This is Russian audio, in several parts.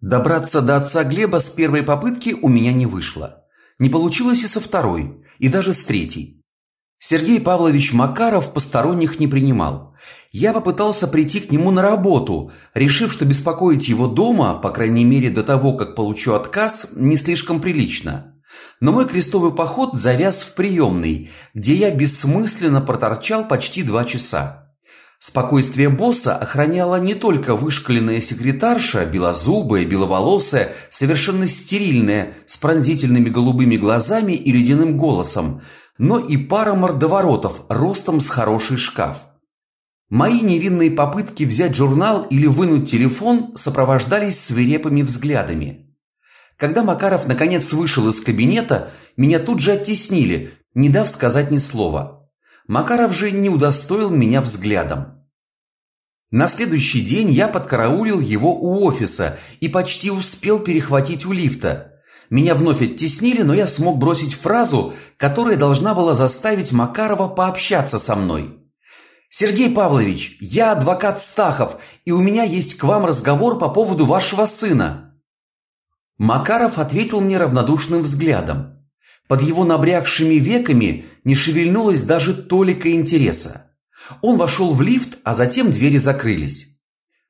Добраться до отца Глеба с первой попытки у меня не вышло. Не получилось и со второй, и даже с третьей. Сергей Павлович Макаров посторонних не принимал. Я попытался прийти к нему на работу, решив, что беспокоить его дома, по крайней мере до того, как получу отказ, не слишком прилично. Но мой крестовый поход завяз в приемной, где я бессмысленно проторчал почти два часа. Спокойствие босса охраняла не только вышколенная секретарша, белозубая, беловолосая, совершенно стерильная, с пронзительными голубыми глазами и ледяным голосом, но и пара мордоворотов ростом с хороший шкаф. Мои невинные попытки взять журнал или вынуть телефон сопровождались свирепыми взглядами. Когда Макаров наконец вышел из кабинета, меня тут же оттеснили, не дав сказать ни слова. Макаров же не удостоил меня взглядом. На следующий день я подкараулил его у офиса и почти успел перехватить у лифта. Меня вновь оттеснили, но я смог бросить фразу, которая должна была заставить Макарова пообщаться со мной. Сергей Павлович, я адвокат Стахов, и у меня есть к вам разговор по поводу вашего сына. Макаров ответил мне равнодушным взглядом. Под его набрякшими веками не шевельнулось даже толика интереса. Он вошел в лифт, а затем двери закрылись.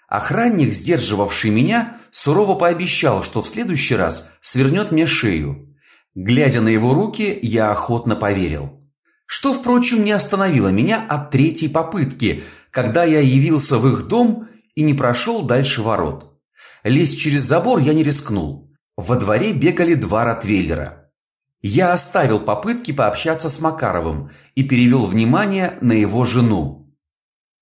Охранник, сдерживавший меня, сурово пообещал, что в следующий раз свернет мне шею. Глядя на его руки, я охотно поверил. Что, впрочем, не остановило меня от третьей попытки, когда я явился в их дом и не прошел дальше ворот. Лезть через забор я не рискнул. Во дворе бегали два ротвейлера. Я оставил попытки пообщаться с Макаровым и перевел внимание на его жену.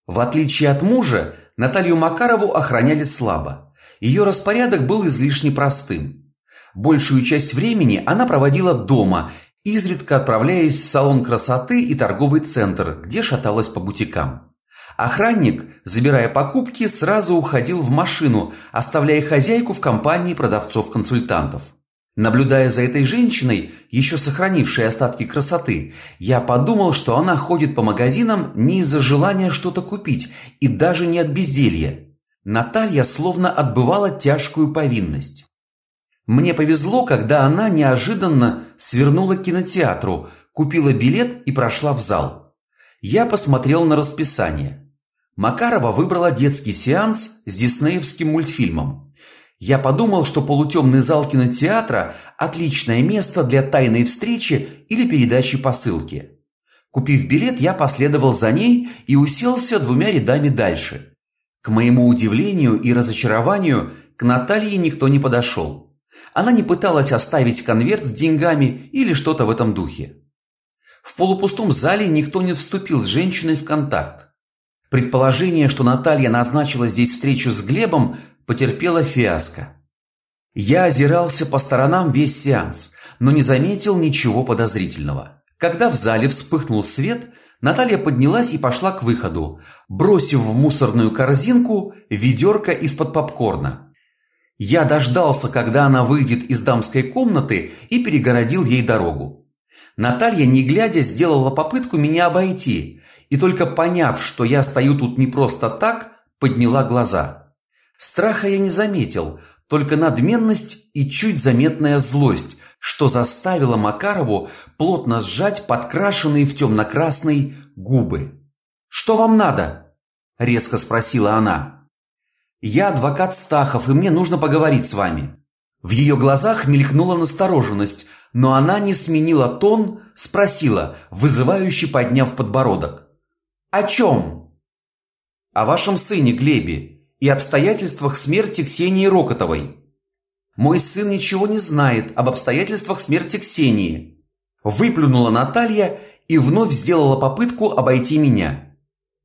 В отличие от мужа, Наталью Макарову охраняли слабо. Ее распорядок был излишне простым. Большую часть времени она проводила дома, изредка отправляясь в салон красоты и торговый центр, где шаталась по бутикам. Охранник, забирая покупки, сразу уходил в машину, оставляя хозяйку в компании продавцов-консультантов. Наблюдая за этой женщиной, еще сохранившей остатки красоты, я подумал, что она ходит по магазинам не из-за желания что-то купить и даже не от безделья. Наталья словно отбывала тяжкую повинность. Мне повезло, когда она неожиданно свернула к кинотеатру, купила билет и прошла в зал. Я посмотрел на расписание. Макарова выбрала детский сеанс с диснеевским мультфильмом. Я подумал, что полутемный зал кинотеатра отличное место для тайной встречи или передачи посылки. Купив билет, я последовал за ней и уселся двумя рядами дальше. К моему удивлению и разочарованию, к Наталье никто не подошел. Она не пыталась оставить конверт с деньгами или что-то в этом духе. В полупустом зале никто не вступил с женщиной в контакт. Предположение, что Наталья назначила здесь встречу с Глебом, потерпела фиаско. Я озирался по сторонам весь сеанс, но не заметил ничего подозрительного. Когда в зале вспыхнул свет, Наталья поднялась и пошла к выходу, бросив в мусорную корзинку ведерко из-под попкорна. Я дождался, когда она выйдет из дамской комнаты и перегородил ей дорогу. Наталья, не глядя, сделала попытку меня обойти, и только поняв, что я стою тут не просто так, подняла глаза. Страха я не заметил, только надменность и чуть заметная злость, что заставило Макарову плотно сжать подкрашенные в темно-красный губы. «Что вам надо?» – резко спросила она. «Я адвокат Стахов, и мне нужно поговорить с вами». В ее глазах мелькнула настороженность, но она не сменила тон, спросила, вызывающе подняв подбородок. «О чем?» «О вашем сыне Глебе и обстоятельствах смерти Ксении Рокотовой. Мой сын ничего не знает об обстоятельствах смерти Ксении. Выплюнула Наталья и вновь сделала попытку обойти меня.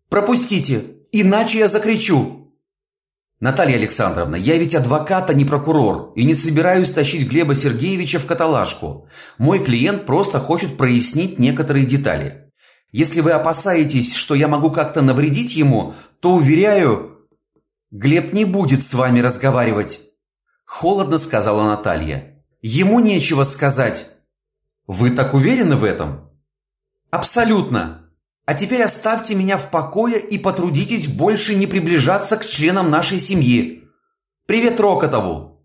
Пропустите, иначе я закричу. Наталья Александровна, я ведь адвокат, а не прокурор, и не собираюсь тащить Глеба Сергеевича в каталажку. Мой клиент просто хочет прояснить некоторые детали. Если вы опасаетесь, что я могу как-то навредить ему, то уверяю, Глеб не будет с вами разговаривать, холодно сказала Наталья. Ему нечего сказать. Вы так уверены в этом? Абсолютно. А теперь оставьте меня в покое и потрудитесь больше не приближаться к членам нашей семьи. Привет Рокотову.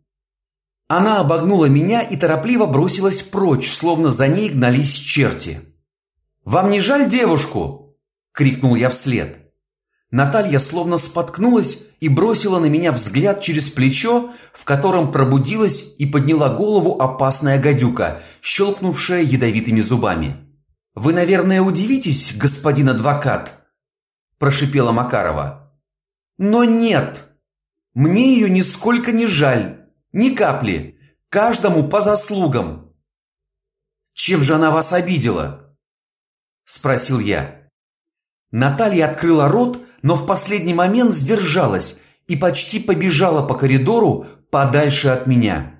Она обогнула меня и торопливо бросилась прочь, словно за ней гнались черти. «Вам не жаль девушку?» – крикнул я вслед. Наталья словно споткнулась и бросила на меня взгляд через плечо, в котором пробудилась и подняла голову опасная гадюка, щелкнувшая ядовитыми зубами. «Вы, наверное, удивитесь, господин адвокат?» – прошипела Макарова. «Но нет! Мне ее нисколько не жаль, ни капли, каждому по заслугам!» «Чем же она вас обидела?» – спросил я. Наталья открыла рот, но в последний момент сдержалась и почти побежала по коридору подальше от меня.